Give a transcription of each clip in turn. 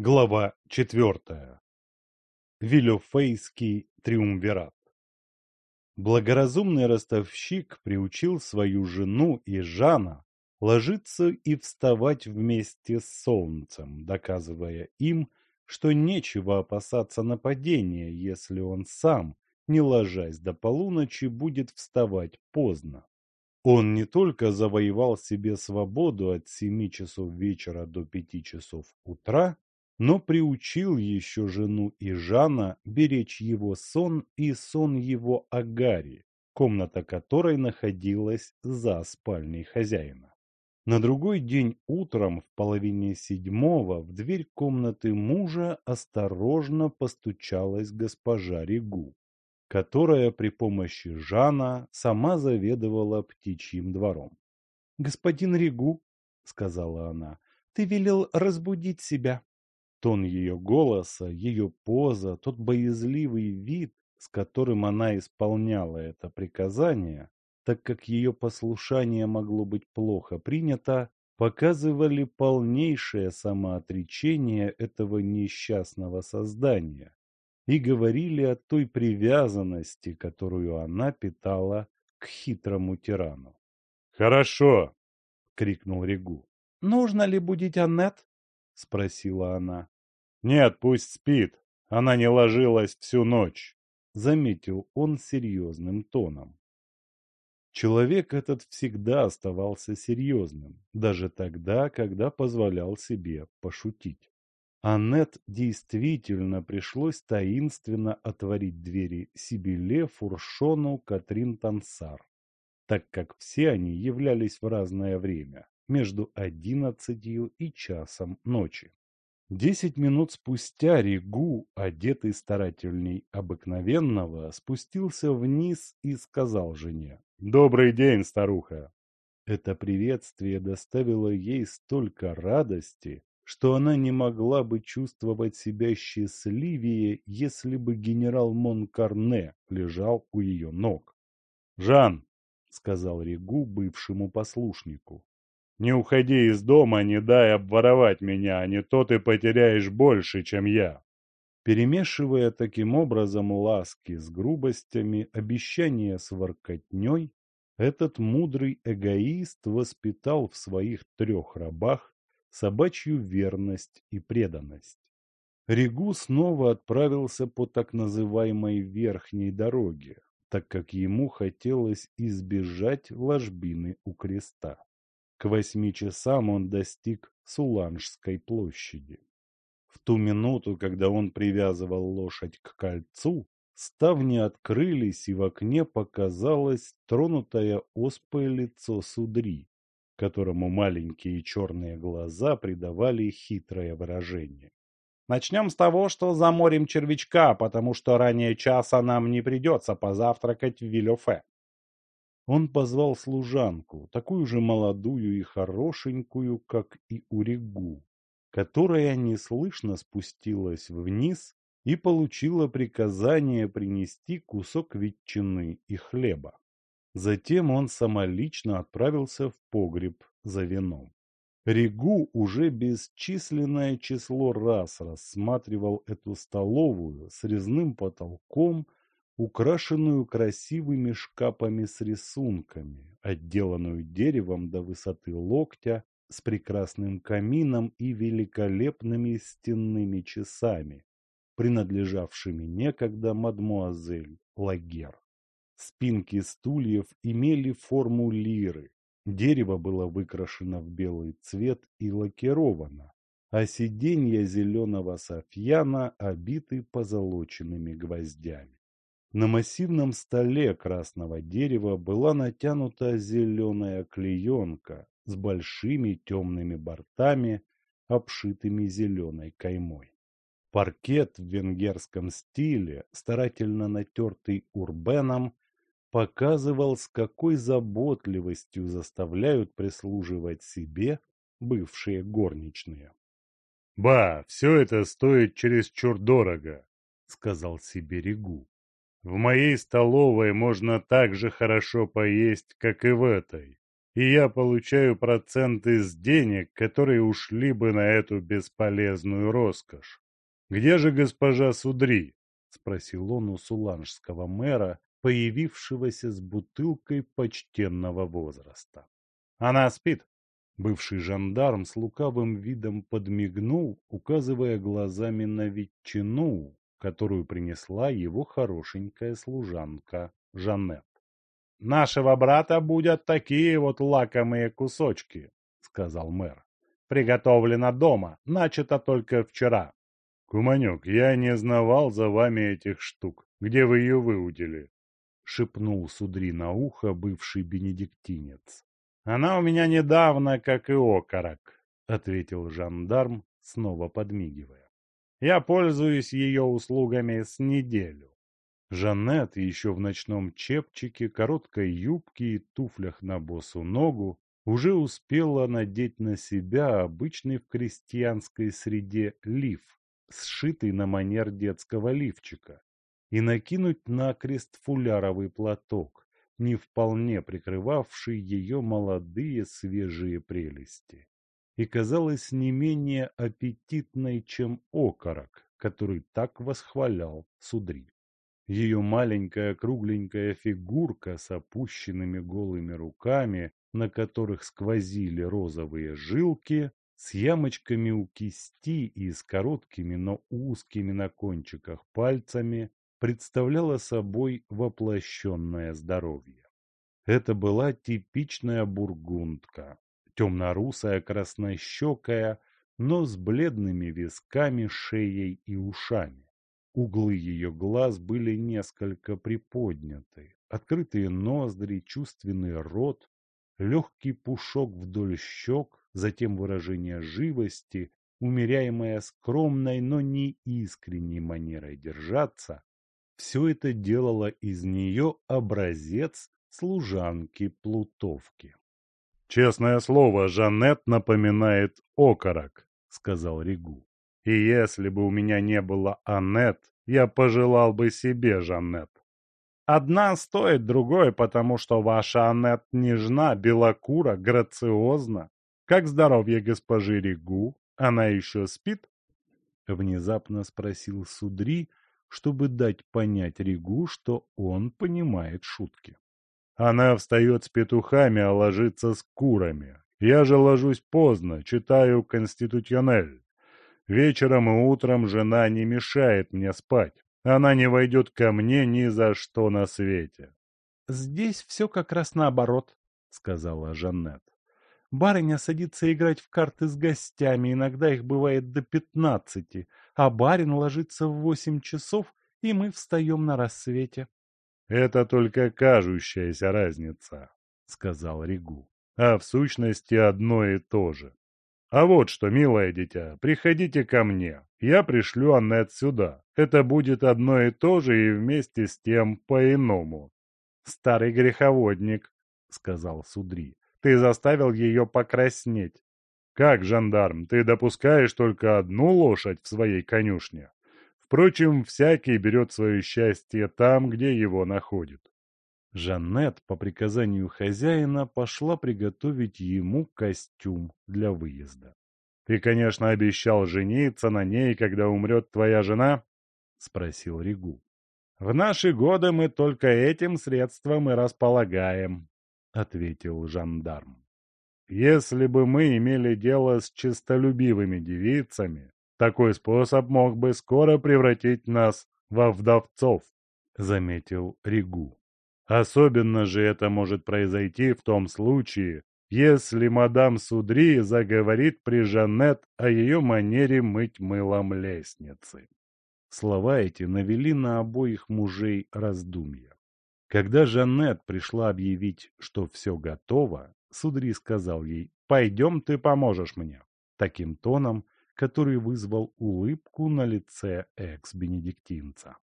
Глава четвертая. Вилёфейский триумвират. Благоразумный ростовщик приучил свою жену и Жана ложиться и вставать вместе с солнцем, доказывая им, что нечего опасаться нападения, если он сам, не ложась до полуночи, будет вставать поздно. Он не только завоевал себе свободу от семи часов вечера до пяти часов утра, но приучил еще жену и Жана беречь его сон и сон его Агари, комната которой находилась за спальней хозяина. На другой день утром в половине седьмого в дверь комнаты мужа осторожно постучалась госпожа Ригу, которая при помощи Жана сама заведовала птичьим двором. «Господин Ригу», — сказала она, — «ты велел разбудить себя». Тон ее голоса, ее поза, тот боязливый вид, с которым она исполняла это приказание, так как ее послушание могло быть плохо принято, показывали полнейшее самоотречение этого несчастного создания и говорили о той привязанности, которую она питала к хитрому тирану. «Хорошо!» — крикнул Регу. «Нужно ли будить Аннет?» — спросила она. «Нет, пусть спит. Она не ложилась всю ночь», — заметил он серьезным тоном. Человек этот всегда оставался серьезным, даже тогда, когда позволял себе пошутить. Аннет действительно пришлось таинственно отворить двери Сибиле, Фуршону, Катрин Тансар, так как все они являлись в разное время, между одиннадцатью и часом ночи. Десять минут спустя Ригу, одетый старательней обыкновенного, спустился вниз и сказал жене «Добрый день, старуха!». Это приветствие доставило ей столько радости, что она не могла бы чувствовать себя счастливее, если бы генерал Монкарне лежал у ее ног. «Жан!» — сказал Ригу бывшему послушнику. Не уходи из дома, не дай обворовать меня, а не то ты потеряешь больше, чем я. Перемешивая таким образом ласки с грубостями, обещания с воркотней, этот мудрый эгоист воспитал в своих трех рабах собачью верность и преданность. Ригу снова отправился по так называемой верхней дороге, так как ему хотелось избежать ложбины у креста. К восьми часам он достиг Суланжской площади. В ту минуту, когда он привязывал лошадь к кольцу, ставни открылись, и в окне показалось тронутое оспой лицо Судри, которому маленькие черные глаза придавали хитрое выражение. «Начнем с того, что заморим червячка, потому что ранее часа нам не придется позавтракать в Вилёфе», он позвал служанку, такую же молодую и хорошенькую, как и Уригу, которая неслышно спустилась вниз и получила приказание принести кусок ветчины и хлеба. Затем он самолично отправился в погреб за вином. Ригу уже бесчисленное число раз рассматривал эту столовую с резным потолком украшенную красивыми шкапами с рисунками, отделанную деревом до высоты локтя, с прекрасным камином и великолепными стенными часами, принадлежавшими некогда мадмуазель Лагер. Спинки стульев имели форму лиры, дерево было выкрашено в белый цвет и лакировано, а сиденья зеленого софьяна обиты позолоченными гвоздями. На массивном столе красного дерева была натянута зеленая клеенка с большими темными бортами, обшитыми зеленой каймой. Паркет в венгерском стиле, старательно натертый урбеном, показывал, с какой заботливостью заставляют прислуживать себе бывшие горничные. «Ба, все это стоит чересчур дорого», — сказал себе Ригу. В моей столовой можно так же хорошо поесть, как и в этой. и я получаю проценты с денег, которые ушли бы на эту бесполезную роскошь. Где же госпожа Судри? — спросил он у суланжского мэра, появившегося с бутылкой почтенного возраста. «Она спит!» Бывший жандарм с лукавым видом подмигнул, указывая глазами на ветчину, которую принесла его хорошенькая служанка Жанет. «Нашего брата будут такие вот лакомые кусочки», — сказал мэр. «Приготовлено дома, начато только вчера». «Куманек, я не знавал за вами этих штук. Где вы ее выудили?» — шепнул Судри на ухо бывший бенедиктинец. «Она у меня недавно, как и окорок», — ответил жандарм, снова подмигивая. «Я пользуюсь ее услугами с неделю». Жанет еще в ночном чепчике, короткой юбке и туфлях на босу ногу уже успела надеть на себя обычный в крестьянской среде лиф, сшитый на манер детского лифчика, и накинуть на крест фуляровый платок, не вполне прикрывавший ее молодые свежие прелести, и казалась не менее аппетитной, чем окорок, который так восхвалял Судри. Ее маленькая кругленькая фигурка с опущенными голыми руками, на которых сквозили розовые жилки, с ямочками у кисти и с короткими, но узкими на кончиках пальцами, представляла собой воплощенное здоровье. Это была типичная бургундка, темно-русая, краснощекая, но с бледными висками, шеей и ушами. Углы ее глаз были несколько приподняты, открытые ноздри, чувственный рот, легкий пушок вдоль щек, затем выражение живости, умеряемое скромной, но не искренней манерой держаться, все это делало из нее образец служанки-плутовки. «Честное слово, Жанет напоминает окорок», — сказал Ригу. И если бы у меня не было Аннет, я пожелал бы себе Жанет. Одна стоит другой, потому что ваша Аннет нежна, белокура, грациозна. Как здоровье госпожи Ригу? Она еще спит? Внезапно спросил Судри, чтобы дать понять Ригу, что он понимает шутки. Она встает с петухами, а ложится с курами. Я же ложусь поздно, читаю «Конституционель». Вечером и утром жена не мешает мне спать. Она не войдет ко мне ни за что на свете. — Здесь все как раз наоборот, — сказала Жаннет. Барыня садится играть в карты с гостями, иногда их бывает до пятнадцати, а барин ложится в восемь часов, и мы встаем на рассвете. — Это только кажущаяся разница, — сказал Ригу. — А в сущности одно и то же. А вот что, милое дитя, приходите ко мне. Я пришлю Аннет сюда. Это будет одно и то же и вместе с тем по-иному. Старый греховодник, сказал Судри. Ты заставил ее покраснеть. Как, жандарм, ты допускаешь только одну лошадь в своей конюшне? Впрочем, всякий берет свое счастье там, где его находит. Жаннет по приказанию хозяина пошла приготовить ему костюм для выезда. «Ты, конечно, обещал жениться на ней, когда умрет твоя жена?» — спросил Ригу. «В наши годы мы только этим средством и располагаем», — ответил жандарм. «Если бы мы имели дело с честолюбивыми девицами, такой способ мог бы скоро превратить нас во вдовцов», — заметил Ригу. Особенно же это может произойти в том случае, если мадам Судри заговорит при Жанет о ее манере мыть мылом лестницы. Слова эти навели на обоих мужей раздумья. Когда Жанет пришла объявить, что все готово, Судри сказал ей «Пойдем, ты поможешь мне», таким тоном, который вызвал улыбку на лице экс-бенедиктинца.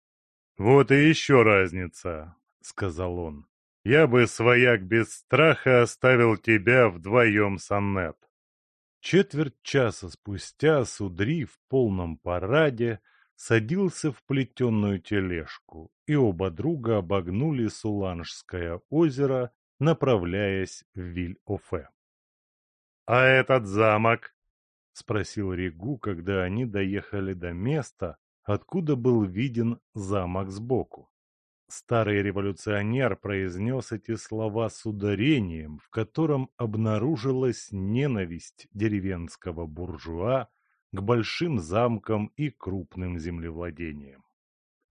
«Вот и еще разница сказал он. «Я бы, свояк без страха, оставил тебя вдвоем с Аннет». Четверть часа спустя Судри в полном параде садился в плетеную тележку, и оба друга обогнули Суланжское озеро направляясь в Виль-Офе. «А этот замок?» — спросил Ригу, когда они доехали до места, откуда был виден замок сбоку. Старый революционер произнес эти слова с ударением, в котором обнаружилась ненависть деревенского буржуа к большим замкам и крупным землевладениям.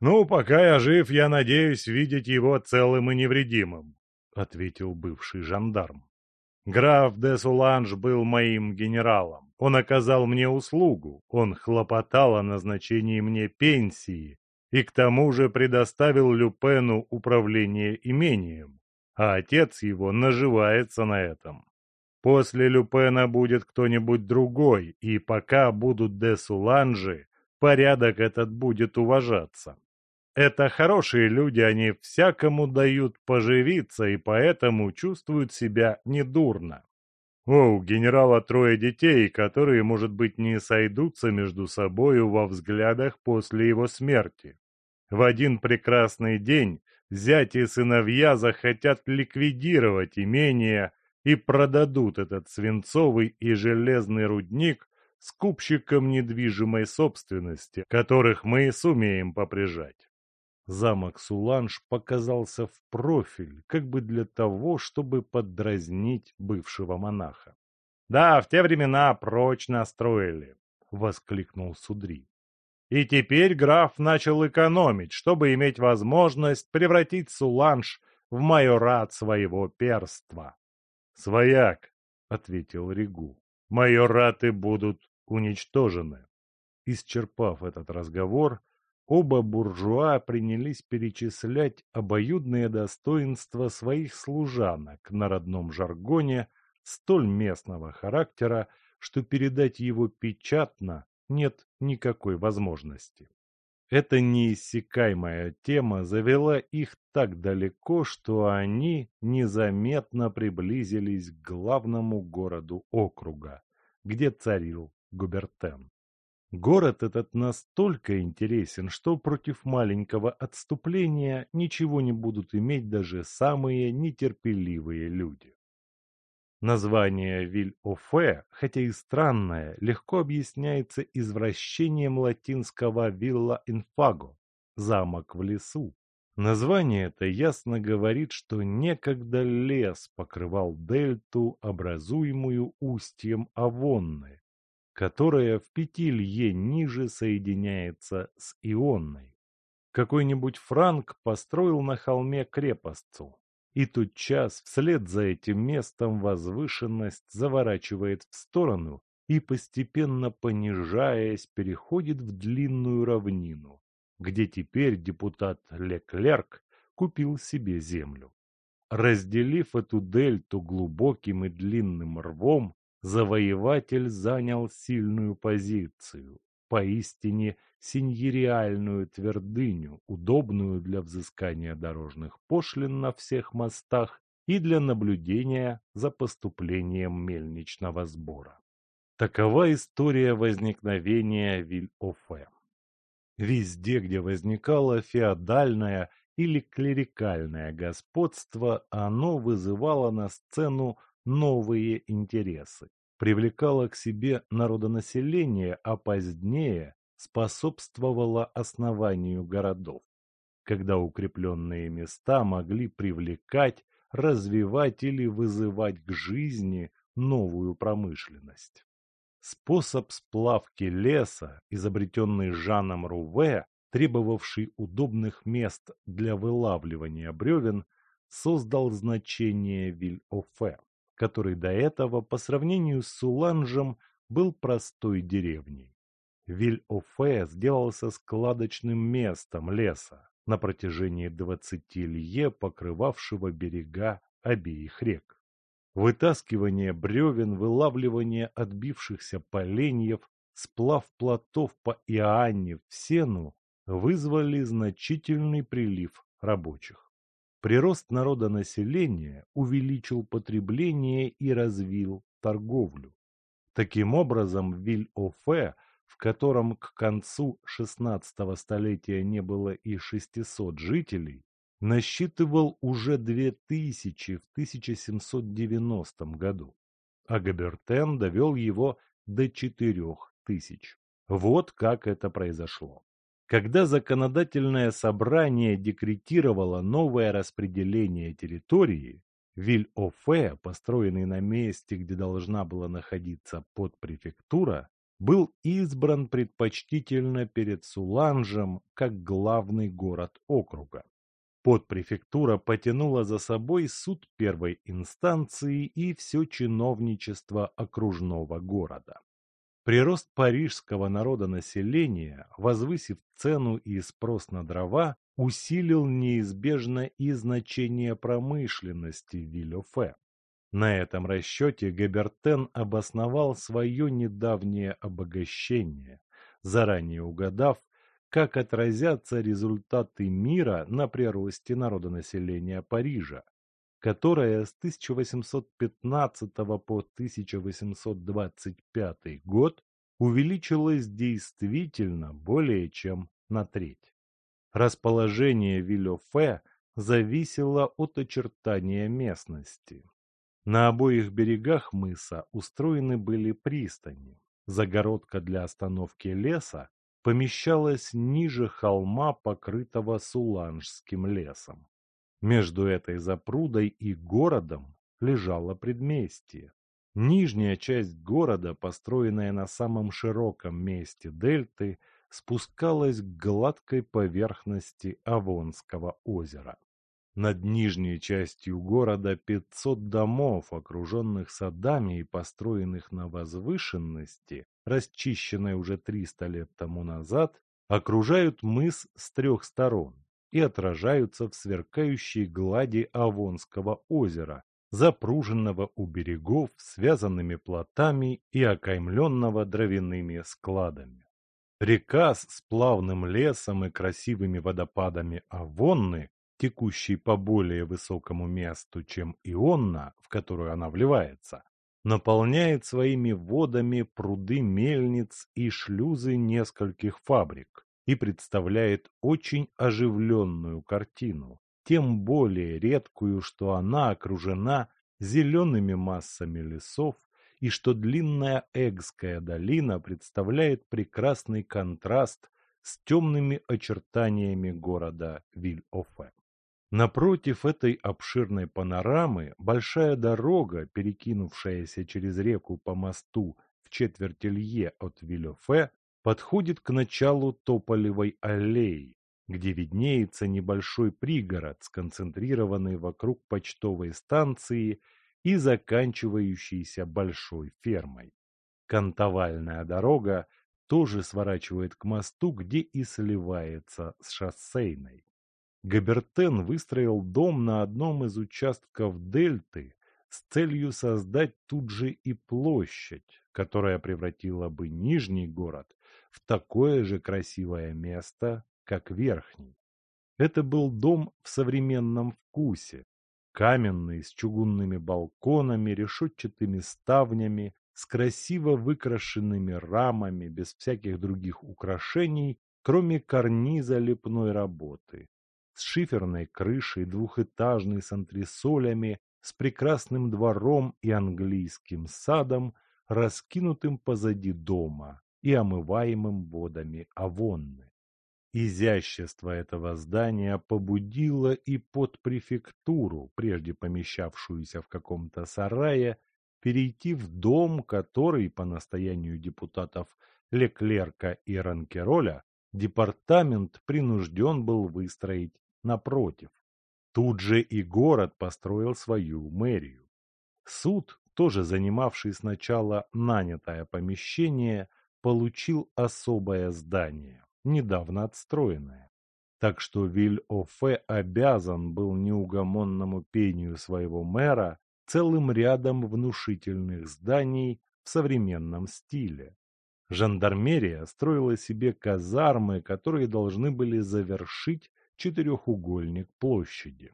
«Ну, пока я жив, я надеюсь видеть его целым и невредимым», — ответил бывший жандарм. «Граф де Суланж был моим генералом. Он оказал мне услугу, он хлопотал о назначении мне пенсии и к тому же предоставил Люпену управление имением, а отец его наживается на этом. После Люпена будет кто-нибудь другой, и пока будут де Суланжи, порядок этот будет уважаться. Это хорошие люди, они всякому дают поживиться и поэтому чувствуют себя недурно. О, у генерала трое детей, которые, может быть, не сойдутся между собою во взглядах после его смерти. В один прекрасный день зять и сыновья захотят ликвидировать имение и продадут этот свинцовый и железный рудник скупщикам недвижимой собственности, которых мы сумеем поприжать. Замок Суланж показался в профиль, как бы для того, чтобы поддразнить бывшего монаха. «Да, в те времена прочно строили!» — воскликнул Судри. И теперь граф начал экономить, чтобы иметь возможность превратить Суланж в майорат своего перства. «Свояк», — ответил Ригу, — «майораты будут уничтожены». Исчерпав этот разговор, Оба буржуа принялись перечислять обоюдные достоинства своих служанок на родном жаргоне столь местного характера, что передать его печатно нет никакой возможности. Эта неиссякаемая тема завела их так далеко, что они незаметно приблизились к главному городу округа, где царил Губертен. Город этот настолько интересен, что против маленького отступления ничего не будут иметь даже самые нетерпеливые люди. Название Виль-Офе, хотя и странное, легко объясняется извращением латинского «вилла инфаго» – «замок в лесу». Название это ясно говорит, что некогда лес покрывал дельту, образуемую устьем Авонны, которая в пяти лье ниже соединяется с Ионной. Какой-нибудь франк построил на холме крепостцу, и тут час вслед за этим местом возвышенность заворачивает в сторону и, постепенно понижаясь, переходит в длинную равнину, где теперь депутат Леклерк купил себе землю. Разделив эту дельту глубоким и длинным рвом, завоеватель занял сильную позицию, поистине синьериальную твердыню, удобную для взыскания дорожных пошлин на всех мостах и для наблюдения за поступлением мельничного сбора. Такова история возникновения Виль-Офе. Везде, где возникало феодальное или клерикальное господство, оно вызывало на сцену новые интересы, привлекала к себе народонаселение, а позднее способствовала основанию городов, когда укрепленные места могли привлекать, развивать или вызывать к жизни новую промышленность. Способ сплавки леса, изобретенный Жаном Руве, требовавший удобных мест для вылавливания бревен, создал значение Виль-Офе который до этого по сравнению с Суланжем был простой деревней. Виль-Офе сделался складочным местом леса на протяжении двадцати лье, покрывавшего берега обеих рек. Вытаскивание бревен, вылавливание отбившихся поленьев, сплав плотов по Иоанне в Сену вызвали значительный прилив рабочих. Прирост народонаселения увеличил потребление и развил торговлю. Таким образом, Виль-Офе, в котором к концу XVI столетия не было и 600 жителей, насчитывал уже две тысячи в 1790 году, а Габертен довел его до четырех тысяч. Вот как это произошло. Когда законодательное собрание декретировало новое распределение территории, Виль-Офе, построенный на месте, где должна была находиться подпрефектура, был избран предпочтительно перед Суланжем как главный город округа. Подпрефектура потянула за собой суд первой инстанции и все чиновничество окружного города. Прирост парижского народонаселения, возвысив цену и спрос на дрова, усилил неизбежно и значение промышленности Вильофе. На этом расчете Габертен обосновал свое недавнее обогащение, заранее угадав, как отразятся результаты мира на приросте народонаселения Парижа, которая с 1815 по 1825 год увеличилась действительно более чем на треть. Расположение Вильофе зависело от очертания местности. На обоих берегах мыса устроены были пристани. Загородка для остановки леса помещалась ниже холма, покрытого Суланжским лесом. Между этой запрудой и городом лежало предместье. Нижняя часть города, построенная на самом широком месте дельты, спускалась к гладкой поверхности Авонского озера. Над нижней частью города 500 домов, окруженных садами и построенных на возвышенности, расчищенной уже 300 лет тому назад, окружают мыс с трех сторон и отражаются в сверкающей глади Авонского озера, запруженного у берегов связанными плотами и окаймленного дровяными складами. Река с плавным лесом и красивыми водопадами Авонны, текущей по более высокому месту, чем Ионна, в которую она вливается, наполняет своими водами пруды мельниц и шлюзы нескольких фабрик, и представляет очень оживленную картину, тем более редкую, что она окружена зелеными массами лесов и что длинная Эгская долина представляет прекрасный контраст с темными очертаниями города Виль-Офе. Напротив этой обширной панорамы большая дорога, перекинувшаяся через реку по мосту в четверти лье от Виль-Офе, подходит к началу Тополевой аллеи, где виднеется небольшой пригород, сконцентрированный вокруг почтовой станции и заканчивающийся большой фермой. Кантовальная дорога тоже сворачивает к мосту, где и сливается с шоссейной. Габертен выстроил дом на одном из участков дельты с целью создать тут же и площадь, которая превратила бы Нижний город в такое же красивое место, как Верхний. Это был дом в современном вкусе, каменный, с чугунными балконами, решетчатыми ставнями, с красиво выкрашенными рамами, без всяких других украшений, кроме карниза лепной работы, с шиферной крышей, двухэтажной с антресолями, с прекрасным двором и английским садом, раскинутым позади дома, и омываемым водами Авонны. Изящество этого здания побудило и под префектуру, прежде помещавшуюся в каком-то сарае, перейти в дом, который, по настоянию депутатов Леклерка и Ранкероля, департамент принужден был выстроить напротив. Тут же и город построил свою мэрию. Суд, тоже занимавший сначала нанятое помещение, получил особое здание, недавно отстроенное. Так что Виль-Офе обязан был неугомонному пению своего мэра целым рядом внушительных зданий в современном стиле. Жандармерия строила себе казармы, которые должны были завершить четырехугольник площади.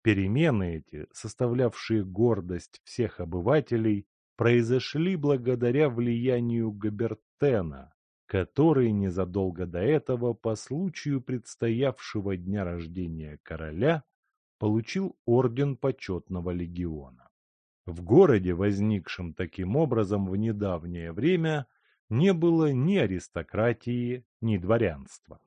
Перемены эти, составлявшие гордость всех обывателей, произошли благодаря влиянию Габертена, который незадолго до этого по случаю предстоявшего дня рождения короля получил орден почетного легиона. В городе, возникшем таким образом в недавнее время, не было ни аристократии, ни дворянства.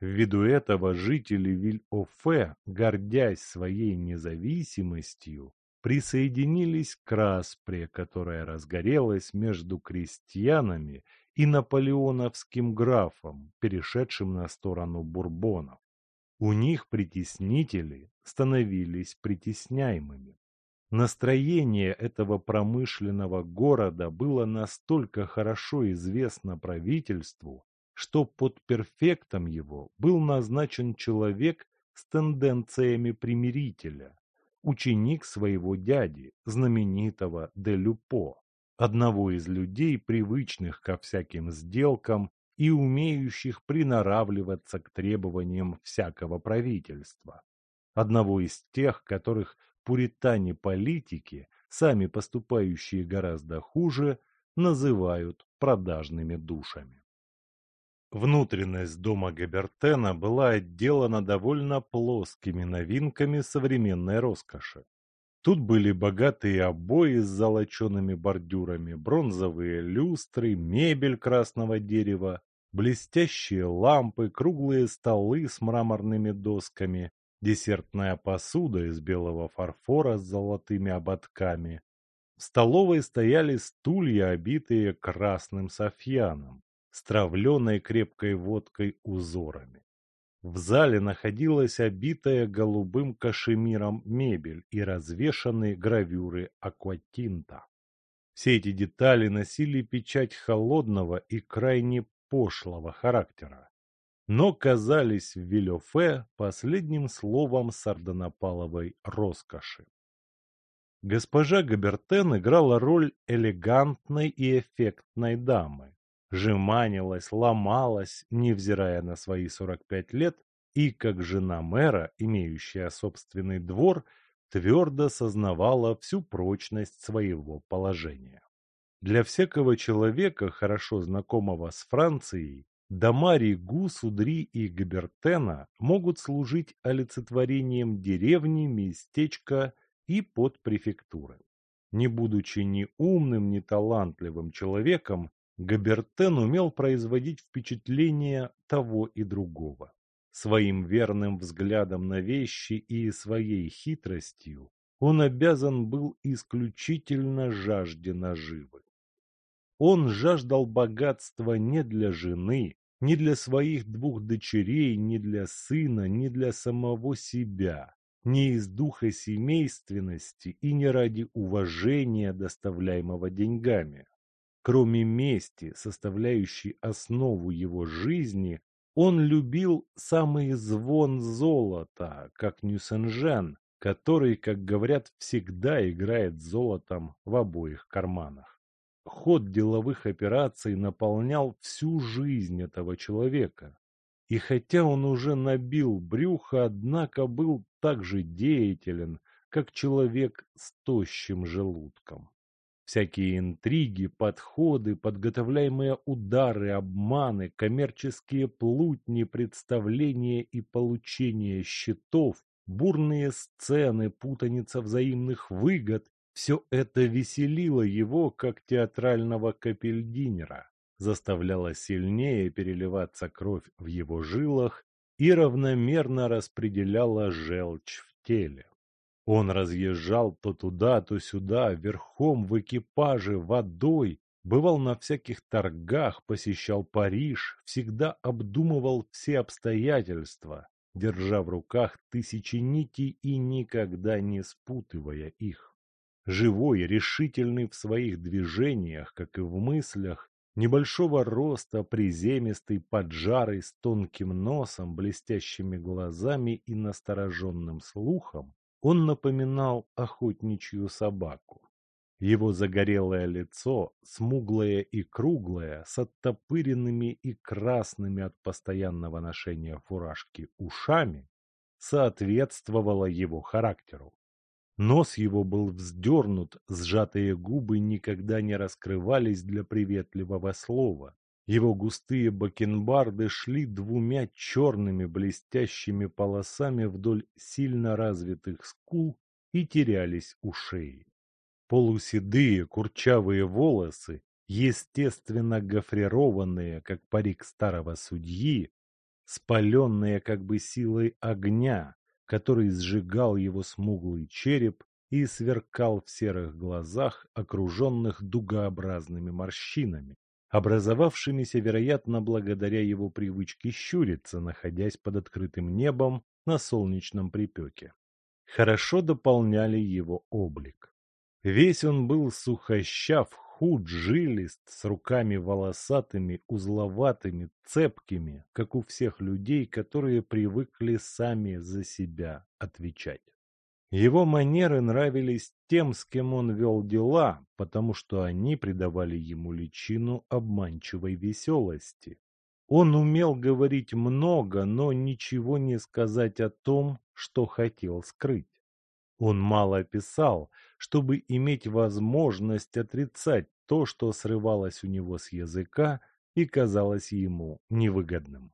Ввиду этого жители Виль-Офе, гордясь своей независимостью, присоединились к распре, которая разгорелась между крестьянами и наполеоновским графом, перешедшим на сторону бурбонов. У них притеснители становились притесняемыми. Настроение этого промышленного города было настолько хорошо известно правительству, что под перфектом его был назначен человек с тенденциями примирителя, ученик своего дяди, знаменитого де Люпо, одного из людей, привычных ко всяким сделкам и умеющих приноравливаться к требованиям всякого правительства, одного из тех, которых пуритане-политики, сами поступающие гораздо хуже, называют продажными душами. Внутренность дома Габертена была отделана довольно плоскими новинками современной роскоши. Тут были богатые обои с золочеными бордюрами, бронзовые люстры, мебель красного дерева, блестящие лампы, круглые столы с мраморными досками, десертная посуда из белого фарфора с золотыми ободками. В столовой стояли стулья, обитые красным софьяном, с травленой крепкой водкой узорами. В зале находилась обитая голубым кашемиром мебель и развешаны гравюры акватинта. Все эти детали носили печать холодного и крайне пошлого характера но казались в Вилёфе последним словом сардонапаловой роскоши. Госпожа Габертен играла роль элегантной и эффектной дамы. Жеманилась, ломалась, невзирая на свои 45 лет, и, как жена мэра, имеющая собственный двор, твердо сознавала всю прочность своего положения. Для всякого человека, хорошо знакомого с Францией, Дома Ригу, Судри и Габертена могут служить олицетворением деревни, местечка и подпрефектуры. Не будучи ни умным, ни талантливым человеком, Габертен умел производить впечатление того и другого. Своим верным взглядом на вещи и своей хитростью он обязан был исключительно жажде наживы. Он жаждал богатства не для жены, ни для своих двух дочерей, ни для сына, ни для самого себя, ни из духа семейственности и не ради уважения, доставляемого деньгами. Кроме мести, составляющей основу его жизни, он любил самый звон золота, как Нюсенжен, который, как говорят, всегда играет золотом в обоих карманах. Ход деловых операций наполнял всю жизнь этого человека. И хотя он уже набил брюхо, однако был так же деятелен, как человек с тощим желудком. Всякие интриги, подходы, подготовляемые удары, обманы, коммерческие плутни, представления и получение счетов, бурные сцены, путаница взаимных выгод все это веселило его, как театрального капельдинера, заставляло сильнее переливаться кровь в его жилах и равномерно распределяло желчь в теле. Он разъезжал то туда, то сюда, верхом, в экипаже, водой, бывал на всяких торгах, посещал Париж, всегда обдумывал все обстоятельства, держа в руках тысячи нитей и никогда не спутывая их. Живой, решительный в своих движениях, как и в мыслях, небольшого роста, приземистый, поджарый, с тонким носом, блестящими глазами и настороженным слухом, он напоминал охотничью собаку. Его загорелое лицо, смуглое и круглое, с оттопыренными и красными от постоянного ношения фуражки ушами, соответствовало его характеру. Нос его был вздернут, сжатые губы никогда не раскрывались для приветливого слова. Его густые бакенбарды шли двумя черными блестящими полосами вдоль сильно развитых скул и терялись у шеи. Полуседые курчавые волосы, естественно гофрированные, как парик старого судьи, спаленные как бы силой огня, который сжигал его смуглый череп и сверкал в серых глазах, окруженных дугообразными морщинами, образовавшимися, вероятно, благодаря его привычке щуриться, находясь под открытым небом на солнечном припеке. Хорошо дополняли его облик. Весь он был сухощав, худ, жилист, с руками волосатыми, узловатыми, цепкими, как у всех людей, которые привыкли сами за себя отвечать. Его манеры нравились тем, с кем он вел дела, потому что они придавали ему личину обманчивой веселости. Он умел говорить много, но ничего не сказать о том, что хотел скрыть. Он мало писал, чтобы иметь возможность отрицать то, что срывалось у него с языка и казалось ему невыгодным.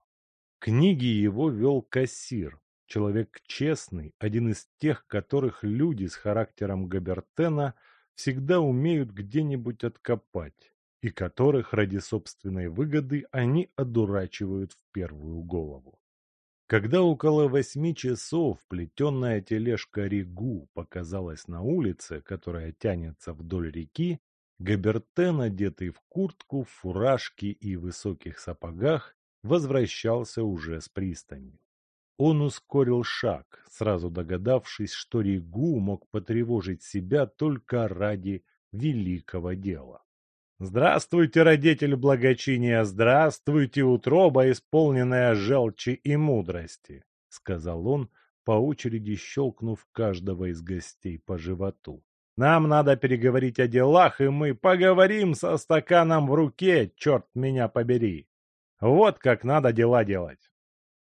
Книги его вел кассир, человек честный, один из тех, которых люди с характером Габертена всегда умеют где-нибудь откопать, и которых ради собственной выгоды они одурачивают в первую голову. Когда около восьми часов плетеная тележка Ригу показалась на улице, которая тянется вдоль реки, Габертен, одетый в куртку, в фуражке и высоких сапогах, возвращался уже с пристани. Он ускорил шаг, сразу догадавшись, что Ригу мог потревожить себя только ради великого дела. Здравствуйте, родитель благочиния, здравствуйте, утроба, исполненная желчи и мудрости, сказал он, по очереди щелкнув каждого из гостей по животу. Нам надо переговорить о делах, и мы поговорим со стаканом в руке, черт меня побери. Вот как надо дела делать.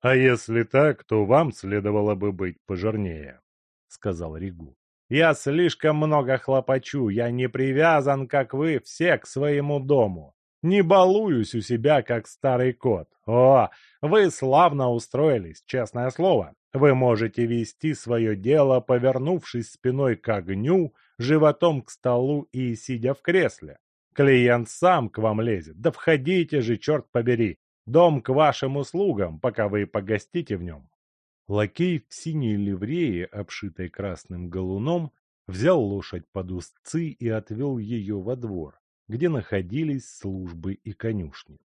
А если так, то вам следовало бы быть пожирнее, сказал Ригу. Я слишком много хлопочу, я не привязан, как вы, все к своему дому. Не балуюсь у себя, как старый кот. О, вы славно устроились, честное слово. Вы можете вести свое дело, повернувшись спиной к огню, животом к столу и сидя в кресле. Клиент сам к вам лезет. Да входите же, черт побери. Дом к вашим услугам, пока вы погостите в нем. Лакей в синей ливрее, обшитой красным галуном, взял лошадь под узцы и отвел ее во двор, где находились службы и конюшни.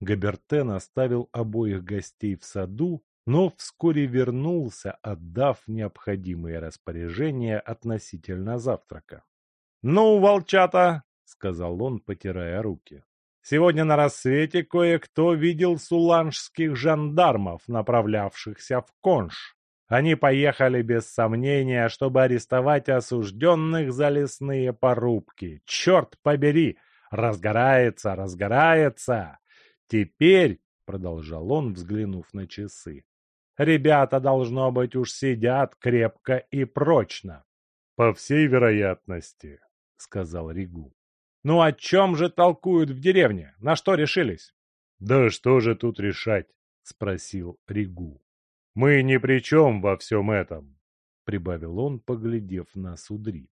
Габертен оставил обоих гостей в саду, но вскоре вернулся, отдав необходимые распоряжения относительно завтрака. — Ну, волчата, — сказал он, потирая руки, Сегодня на рассвете кое-кто видел суланжских жандармов, направлявшихся в Конш. Они поехали без сомнения, чтобы арестовать осужденных за лесные порубки. Черт побери! Разгорается, разгорается! Теперь, — продолжал он, взглянув на часы, — ребята, должно быть, уж сидят крепко и прочно. — По всей вероятности, — сказал Ригу. Ну о чем же толкуют в деревне? На что решились? Да что же тут решать? Спросил Ригу. Мы ни при чем во всем этом, прибавил он, поглядев на Судри.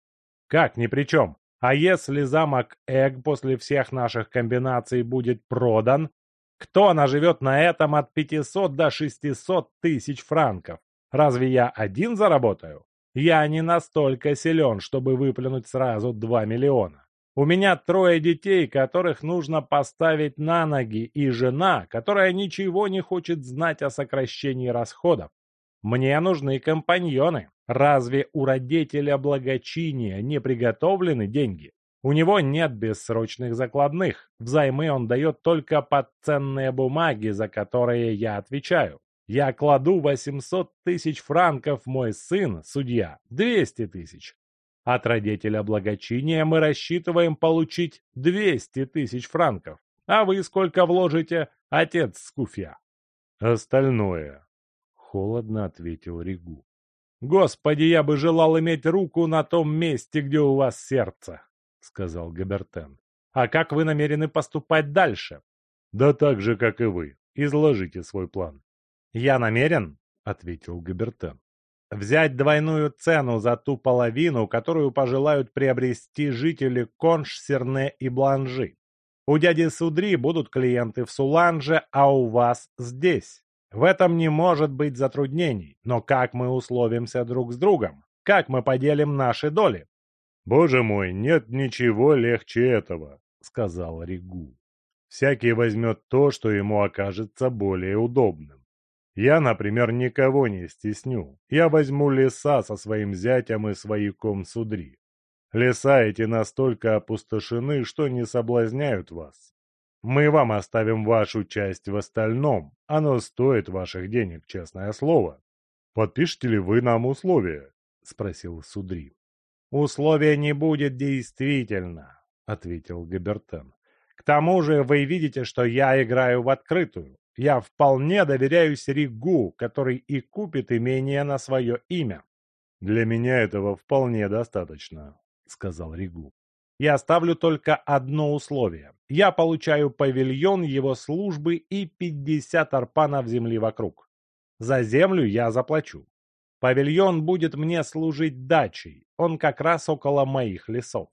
Как ни при чем? А если замок Эг после всех наших комбинаций будет продан, кто наживет на этом от 500 до 600 тысяч франков? Разве я один заработаю? Я не настолько силен, чтобы выплюнуть сразу 2 миллиона. У меня трое детей, которых нужно поставить на ноги, и жена, которая ничего не хочет знать о сокращении расходов. Мне нужны компаньоны. Разве у родителя благочиния не приготовлены деньги? У него нет бессрочных закладных. Взаймы он дает только под ценные бумаги, за которые я отвечаю. Я кладу 800 тысяч франков, мой сын, судья, 200 тысяч. От родителя благочиния мы рассчитываем получить 200 тысяч франков. А вы сколько вложите, отец Скуфья? Остальное. Холодно ответил Ригу. Господи, я бы желал иметь руку на том месте, где у вас сердце, сказал Габертен. А как вы намерены поступать дальше? Да так же, как и вы. Изложите свой план. Я намерен, ответил Габертен, взять двойную цену за ту половину, которую пожелают приобрести жители Конш, Серне и Бланжи. У дяди Судри будут клиенты в Суланже, а у вас здесь. В этом не может быть затруднений, но как мы условимся друг с другом? Как мы поделим наши доли? «Боже мой, нет ничего легче этого», — сказал Ригу. «Всякий возьмет то, что ему окажется более удобным. Я, например, никого не стесню. Я возьму леса со своим зятем и свояком Судри. Леса эти настолько опустошены, что не соблазняют вас. Мы вам оставим вашу часть в остальном. Оно стоит ваших денег, честное слово. Подпишете ли вы нам условия? Спросил Судри. Условия не будет действительно, ответил Габертен. К тому же вы видите, что я играю в открытую. Я вполне доверяюсь Ригу, который и купит имение на свое имя. Для меня этого вполне достаточно, сказал Ригу. Я ставлю только одно условие. Я получаю павильон его службы и 50 арпанов земли вокруг. За землю я заплачу. Павильон будет мне служить дачей, он как раз около моих лесов.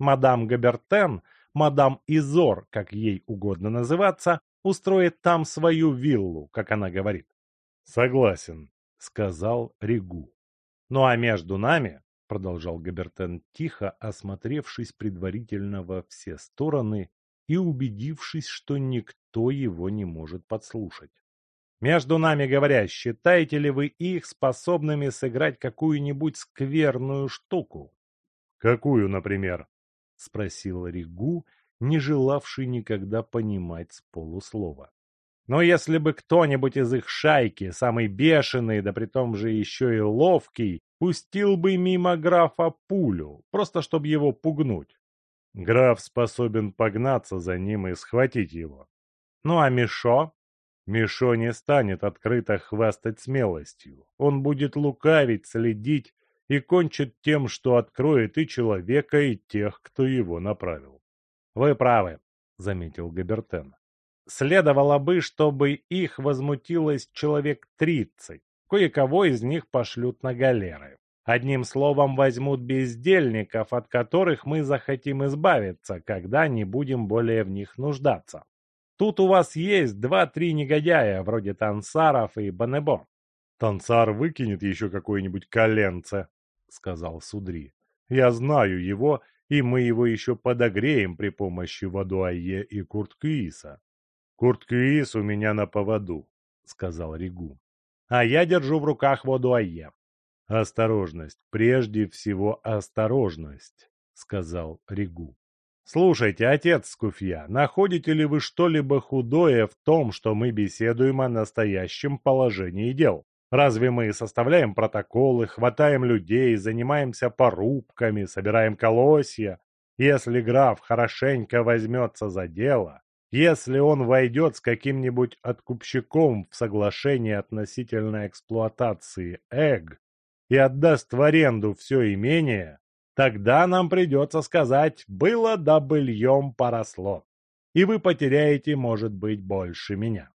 Мадам Габертен, мадам Изор, как ей угодно называться, устроит там свою виллу, как она говорит. «Согласен», — сказал Ригу. «Ну а между нами, — продолжал Габертен тихо, осмотревшись предварительно во все стороны и убедившись, что никто его не может подслушать. «Между нами говоря, считаете ли вы их способными сыграть какую-нибудь скверную штуку?» «Какую, например?» — спросил Ригу, не желавший никогда понимать с полуслова. Но если бы кто-нибудь из их шайки, самый бешеный, да притом же еще и ловкий, пустил бы мимо графа пулю, просто чтобы его пугнуть. Граф способен погнаться за ним и схватить его. Ну а Мишо? Мишо не станет открыто хвастать смелостью. Он будет лукавить, следить и кончит тем, что откроет и человека, и тех, кто его направил. «Вы правы», — заметил Габертен. «Следовало бы, чтобы их возмутилось человек тридцать. Кое-кого из них пошлют на галеры. Одним словом, возьмут бездельников, от которых мы захотим избавиться, когда не будем более в них нуждаться. Тут у вас есть два-три негодяя, вроде Тансаров и Банебо. Тансар выкинет еще какое-нибудь коленце, сказал Судри. Я знаю его, и мы его еще подогреем при помощи Вадуае и Курткииса. Курткиис у меня на поводу, сказал Ригу а я держу в руках воду Айе. «Осторожность, прежде всего осторожность», — сказал Ригу. «Слушайте, отец Скуфья, находите ли вы что-либо худое в том, что мы беседуем о настоящем положении дел? Разве мы составляем протоколы, хватаем людей, занимаемся порубками, собираем колосья? Если граф хорошенько возьмется за дело, если он войдет с каким-нибудь откупщиком в соглашение относительно эксплуатации ЭГ и отдаст в аренду все имение, тогда нам придется сказать «было да быльем поросло», и вы потеряете, может быть, больше меня.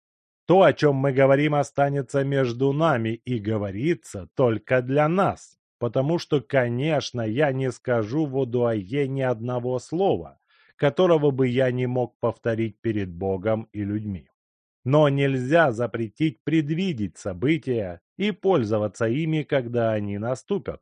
То, о чем мы говорим, останется между нами и говорится только для нас, потому что, конечно, я не скажу в Одуае ни одного слова, которого бы я не мог повторить перед Богом и людьми. Но нельзя запретить предвидеть события и пользоваться ими, когда они наступят.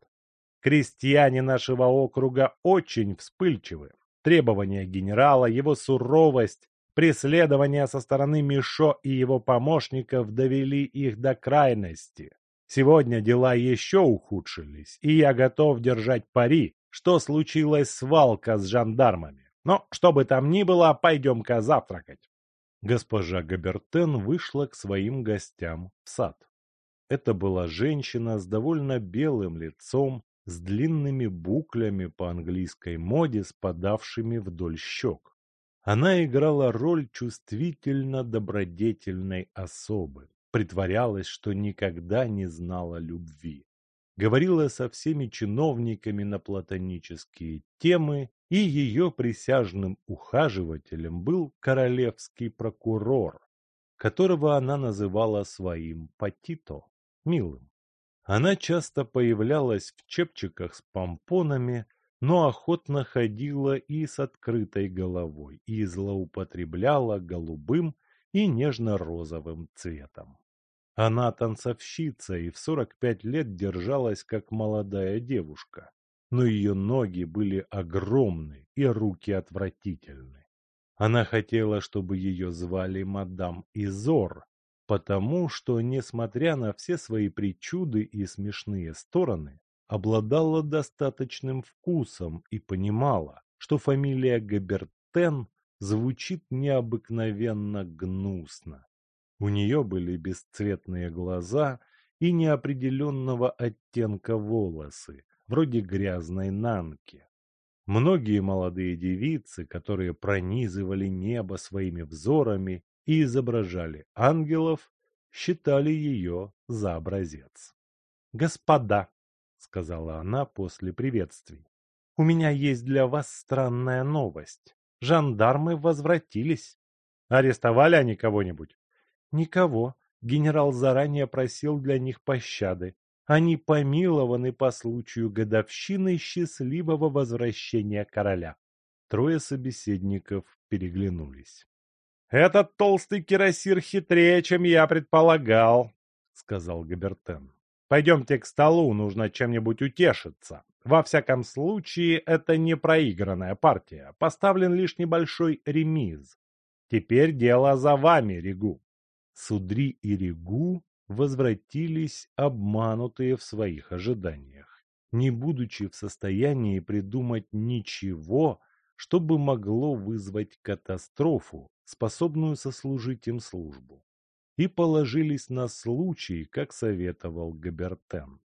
Крестьяне нашего округа очень вспыльчивы. Требования генерала, его суровость, преследования со стороны Мишо и его помощников довели их до крайности. Сегодня дела еще ухудшились, и я готов держать пари, что случилась свалка с жандармами. Но, что бы там ни было, пойдем-ка завтракать. Госпожа Габертен вышла к своим гостям в сад. Это была женщина с довольно белым лицом, с длинными буклями по английской моде, спадавшими вдоль щек. Она играла роль чувствительно-добродетельной особы, притворялась, что никогда не знала любви. Говорила со всеми чиновниками на платонические темы и ее присяжным ухаживателем был королевский прокурор, которого она называла своим патито, милым. Она часто появлялась в чепчиках с помпонами, но охотно ходила и с открытой головой, и злоупотребляла голубым и нежно-розовым цветом. Она танцовщица и в сорок пять лет держалась как молодая девушка, но ее ноги были огромны и руки отвратительны. Она хотела, чтобы ее звали мадам Изор, потому что, несмотря на все свои причуды и смешные стороны, обладала достаточным вкусом и понимала, что фамилия Габертен звучит необыкновенно гнусно. У нее были бесцветные глаза и неопределенного оттенка волосы, вроде грязной нанки. Многие молодые девицы, которые пронизывали небо своими взорами и изображали ангелов, считали ее за образец. «Господа», — сказала она после приветствий, — «у меня есть для вас странная новость. Жандармы возвратились». «Арестовали они кого-нибудь?» «Никого. Генерал заранее просил для них пощады. Они помилованы по случаю годовщины счастливого возвращения короля. Трое собеседников переглянулись. «Этот толстый кирасир хитрее, чем я предполагал», — сказал Габертен. «Пойдемте к столу, нужно чем-нибудь утешиться. Во всяком случае, это не проигранная партия. Поставлен лишь небольшой ремиз. Теперь дело за вами, Ригу». Судри и Ригу возвратились обманутые в своих ожиданиях, не будучи в состоянии придумать ничего, что бы могло вызвать катастрофу, способную сослужить им службу, и положились на случай, как советовал Габертен.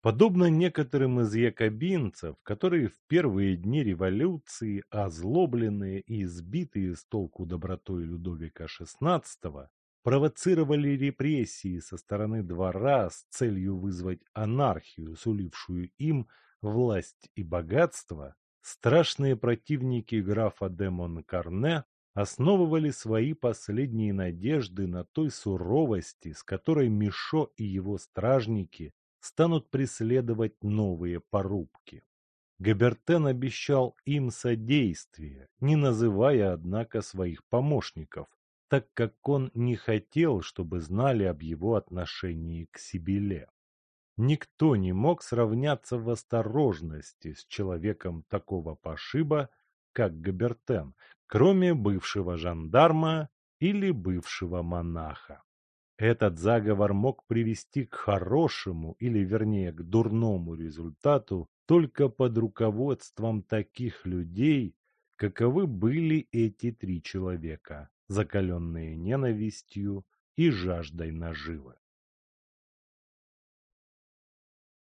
Подобно некоторым из якобинцев, которые в первые дни революции, озлобленные и избитые с толку добротой Людовика XVI, провоцировали репрессии со стороны двора с целью вызвать анархию, сулившую им власть и богатство, страшные противники графа де Монкарне основывали свои последние надежды на той суровости, с которой Мишо и его стражники станут преследовать новые порубки. Габертен обещал им содействие, не называя, однако, своих помощников, так как он не хотел, чтобы знали об его отношении к Сибиле. Никто не мог сравняться в осторожности с человеком такого пошиба, как Габертен, кроме бывшего жандарма или бывшего монаха. Этот заговор мог привести к хорошему или, вернее, к дурному результату только под руководством таких людей, каковы были эти три человека закаленные ненавистью и жаждой наживы.